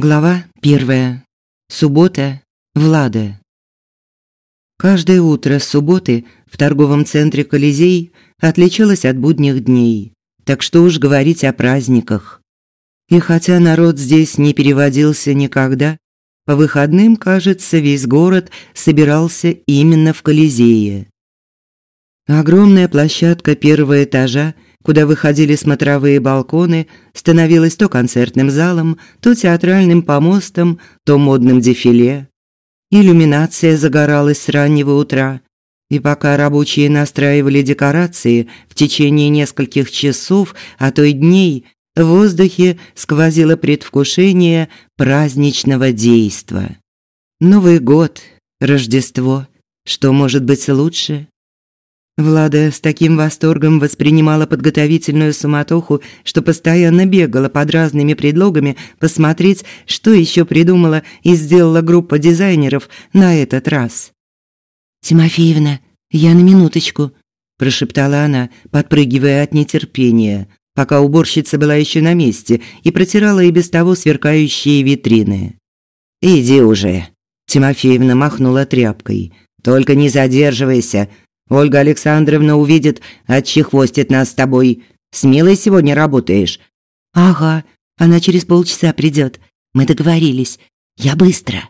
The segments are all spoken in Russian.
Глава первая. Суббота. Влада. Каждое утро субботы в торговом центре Колизей отличалось от будних дней. Так что уж говорить о праздниках. И хотя народ здесь не переводился никогда, по выходным, кажется, весь город собирался именно в Колизее. Огромная площадка первого этажа – куда выходили смотровые балконы, становилась то концертным залом, то театральным помостом, то модным дефиле. Иллюминация загоралась с раннего утра, и пока рабочие настраивали декорации в течение нескольких часов, а то и дней, в воздухе сквозило предвкушение праздничного действа. Новый год, Рождество, что может быть лучше? Влада с таким восторгом воспринимала подготовительную суматоху, что постоянно бегала под разными предлогами посмотреть, что еще придумала и сделала группа дизайнеров на этот раз. «Тимофеевна, я на минуточку», – прошептала она, подпрыгивая от нетерпения, пока уборщица была еще на месте и протирала и без того сверкающие витрины. «Иди уже», – Тимофеевна махнула тряпкой. «Только не задерживайся, Ольга Александровна увидит, отчехвостит нас с тобой. С Милой сегодня работаешь?» «Ага, она через полчаса придет. Мы договорились. Я быстро».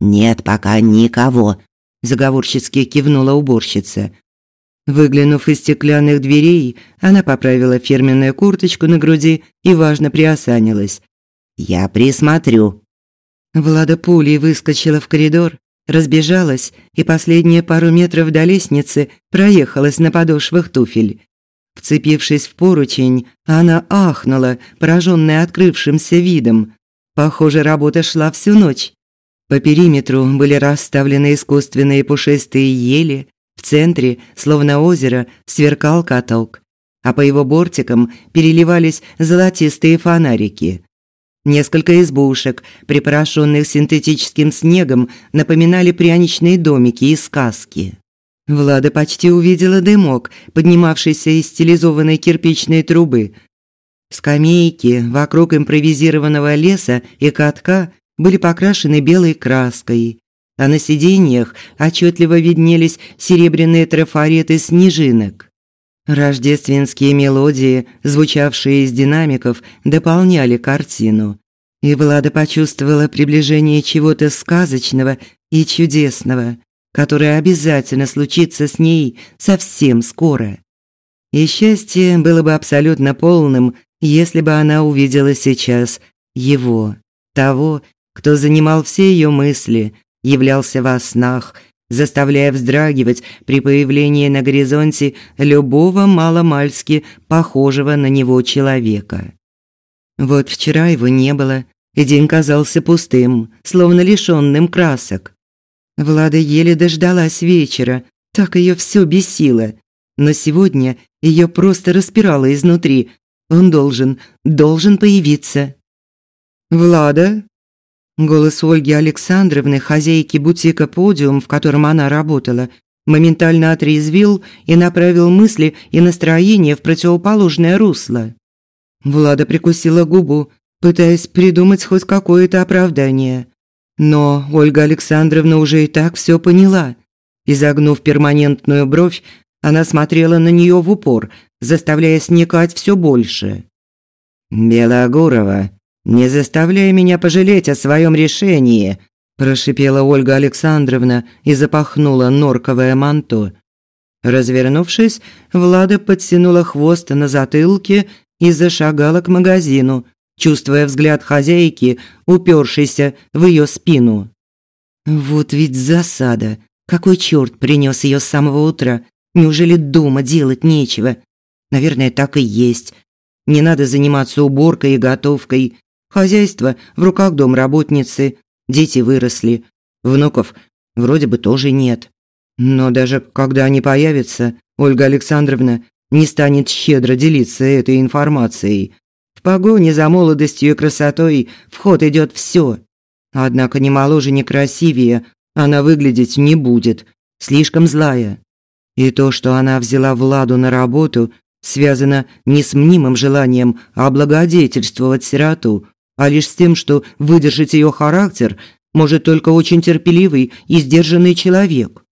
«Нет пока никого», – заговорчески кивнула уборщица. Выглянув из стеклянных дверей, она поправила фирменную курточку на груди и важно приосанилась. «Я присмотрю». Влада пулей выскочила в коридор, разбежалась и последние пару метров до лестницы проехалась на подошвах туфель. Вцепившись в поручень, она ахнула, пораженная открывшимся видом. Похоже, работа шла всю ночь. По периметру были расставлены искусственные пушистые ели, в центре, словно озеро, сверкал каток, а по его бортикам переливались золотистые фонарики. Несколько избушек, припорошенных синтетическим снегом, напоминали пряничные домики из сказки. Влада почти увидела дымок, поднимавшийся из стилизованной кирпичной трубы. Скамейки вокруг импровизированного леса и катка были покрашены белой краской, а на сиденьях отчетливо виднелись серебряные трафареты снежинок. Рождественские мелодии, звучавшие из динамиков, дополняли картину. И Влада почувствовала приближение чего-то сказочного и чудесного, которое обязательно случится с ней совсем скоро. И счастье было бы абсолютно полным, если бы она увидела сейчас его, того, кто занимал все ее мысли, являлся во снах – заставляя вздрагивать при появлении на горизонте любого маломальски похожего на него человека. Вот вчера его не было, и день казался пустым, словно лишённым красок. Влада еле дождалась вечера, так её всё бесило. Но сегодня её просто распирало изнутри. Он должен, должен появиться. «Влада?» Голос Ольги Александровны, хозяйки бутика «Подиум», в котором она работала, моментально отрезвил и направил мысли и настроение в противоположное русло. Влада прикусила губу, пытаясь придумать хоть какое-то оправдание. Но Ольга Александровна уже и так все поняла. Изогнув перманентную бровь, она смотрела на нее в упор, заставляя сникать все больше. «Белогурова, «Не заставляй меня пожалеть о своем решении», – прошипела Ольга Александровна и запахнула норковое манто. Развернувшись, Влада подтянула хвост на затылке и зашагала к магазину, чувствуя взгляд хозяйки, упершийся в ее спину. «Вот ведь засада! Какой черт принес ее с самого утра? Неужели дома делать нечего? Наверное, так и есть. Не надо заниматься уборкой и готовкой. Хозяйство в руках домработницы, дети выросли, внуков вроде бы тоже нет. Но даже когда они появятся, Ольга Александровна не станет щедро делиться этой информацией. В погоне за молодостью и красотой в ход идет все. Однако ни моложе, ни красивее она выглядеть не будет, слишком злая. И то, что она взяла Владу на работу, связано не с мнимым желанием облагодетельствовать сироту, а лишь с тем, что выдержать ее характер может только очень терпеливый и сдержанный человек.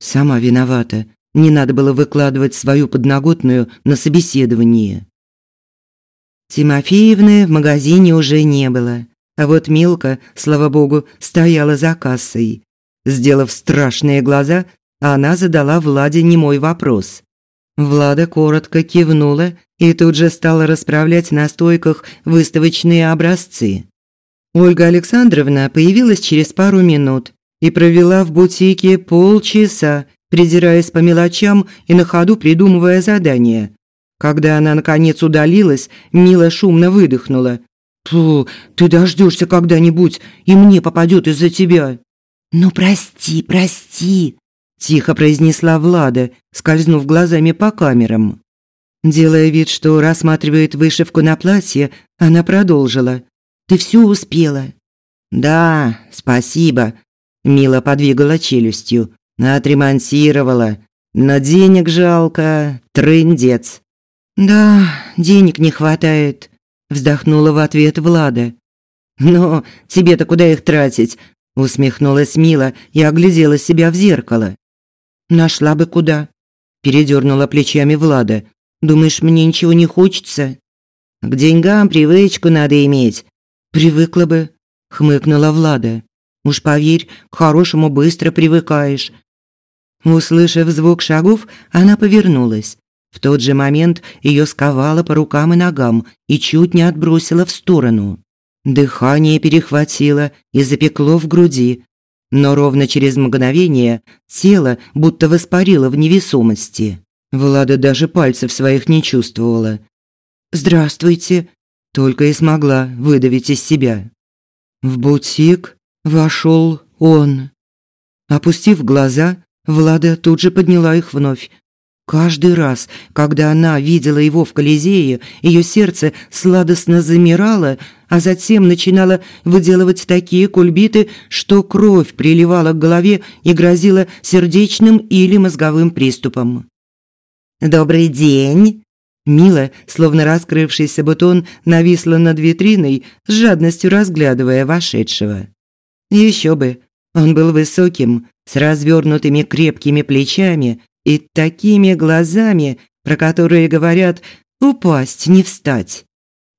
Сама виновата. Не надо было выкладывать свою подноготную на собеседование. Тимофеевны в магазине уже не было. А вот Милка, слава богу, стояла за кассой. Сделав страшные глаза, она задала Владе немой вопрос. Влада коротко кивнула и тут же стала расправлять на стойках выставочные образцы. Ольга Александровна появилась через пару минут и провела в бутике полчаса, придираясь по мелочам и на ходу придумывая задания. Когда она наконец удалилась, Мила шумно выдохнула. «Ту, ты дождешься когда-нибудь, и мне попадет из-за тебя». «Ну прости, прости», – тихо произнесла Влада, скользнув глазами по камерам. Делая вид, что рассматривает вышивку на платье, она продолжила. «Ты все успела?» «Да, спасибо», – Мила подвигала челюстью. «Отремонтировала. Но денег жалко, трындец». «Да, денег не хватает», – вздохнула в ответ Влада. «Но тебе-то куда их тратить?» – усмехнулась Мила и оглядела себя в зеркало. «Нашла бы куда», – передернула плечами Влада. «Думаешь, мне ничего не хочется?» «К деньгам привычку надо иметь». «Привыкла бы», – хмыкнула Влада. «Уж поверь, к хорошему быстро привыкаешь». Услышав звук шагов, она повернулась. В тот же момент ее сковало по рукам и ногам и чуть не отбросило в сторону. Дыхание перехватило и запекло в груди, но ровно через мгновение тело будто воспарило в невесомости. Влада даже пальцев своих не чувствовала. «Здравствуйте», – только и смогла выдавить из себя. В бутик вошел он. Опустив глаза, Влада тут же подняла их вновь. Каждый раз, когда она видела его в Колизее, ее сердце сладостно замирало, а затем начинало выделывать такие кульбиты, что кровь приливала к голове и грозила сердечным или мозговым приступом. «Добрый день!» Мила, словно раскрывшийся бутон, нависла над витриной, с жадностью разглядывая вошедшего. Еще бы, он был высоким, с развернутыми крепкими плечами и такими глазами, про которые говорят «упасть, не встать».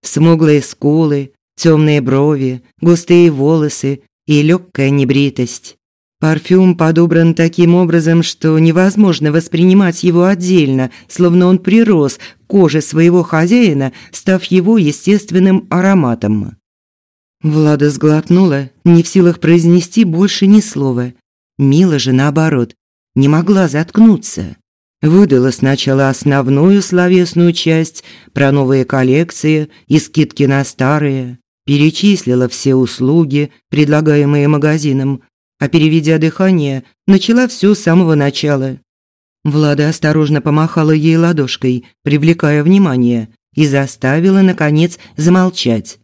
Смуглые скулы, темные брови, густые волосы и легкая небритость. Парфюм подобран таким образом, что невозможно воспринимать его отдельно, словно он прирос к коже своего хозяина, став его естественным ароматом. Влада сглотнула, не в силах произнести больше ни слова. Мила же, наоборот, не могла заткнуться. Выдала сначала основную словесную часть про новые коллекции и скидки на старые, перечислила все услуги, предлагаемые магазином, а переведя дыхание, начала все с самого начала. Влада осторожно помахала ей ладошкой, привлекая внимание, и заставила, наконец, замолчать.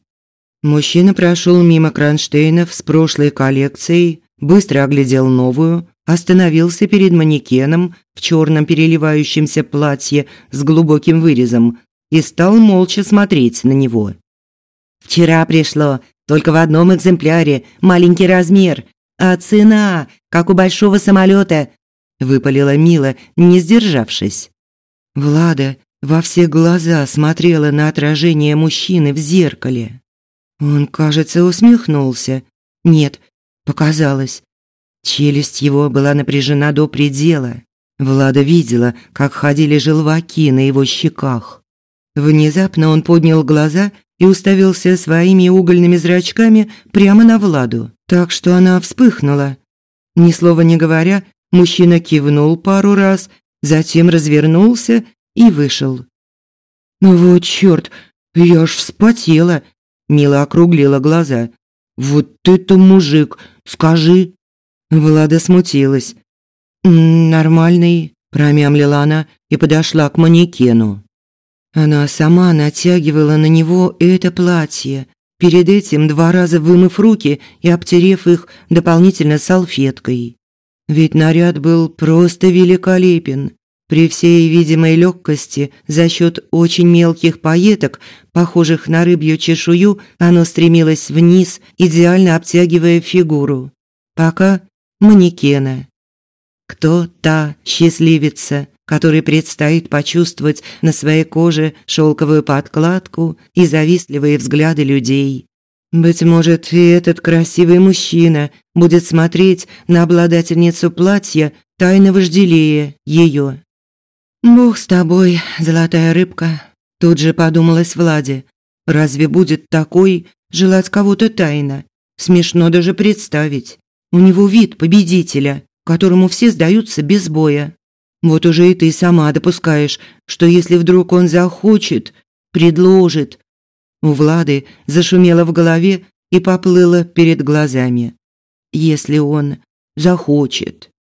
Мужчина прошел мимо кронштейнов с прошлой коллекцией, быстро оглядел новую, остановился перед манекеном в черном переливающемся платье с глубоким вырезом и стал молча смотреть на него. «Вчера пришло, только в одном экземпляре, маленький размер, а цена, как у большого самолета», – выпалила Мила, не сдержавшись. Влада во все глаза смотрела на отражение мужчины в зеркале. Он, кажется, усмехнулся. Нет, показалось. Челюсть его была напряжена до предела. Влада видела, как ходили желваки на его щеках. Внезапно он поднял глаза и уставился своими угольными зрачками прямо на Владу, так что она вспыхнула. Ни слова не говоря, мужчина кивнул пару раз, затем развернулся и вышел. «Ну вот чёрт, я аж вспотела!» Мила округлила глаза. «Вот это мужик, скажи!» Влада смутилась. «Нормальный», – промямлила она и подошла к манекену. Она сама натягивала на него это платье, перед этим два раза вымыв руки и обтерев их дополнительно салфеткой. Ведь наряд был просто великолепен. При всей видимой легкости за счет очень мелких пайеток, похожих на рыбью чешую, оно стремилось вниз, идеально обтягивая фигуру. Пока манекена. Кто та счастливица, которой предстоит почувствовать на своей коже шелковую подкладку и завистливые взгляды людей? Быть может, и этот красивый мужчина будет смотреть на обладательницу платья, тайно вожделея ее. «Бог с тобой, золотая рыбка», – тут же подумалась Владе. «Разве будет такой желать кого-то тайно? Смешно даже представить. У него вид победителя, которому все сдаются без боя. Вот уже и ты сама допускаешь, что если вдруг он захочет, предложит». У Влады зашумело в голове и поплыло перед глазами. «Если он захочет».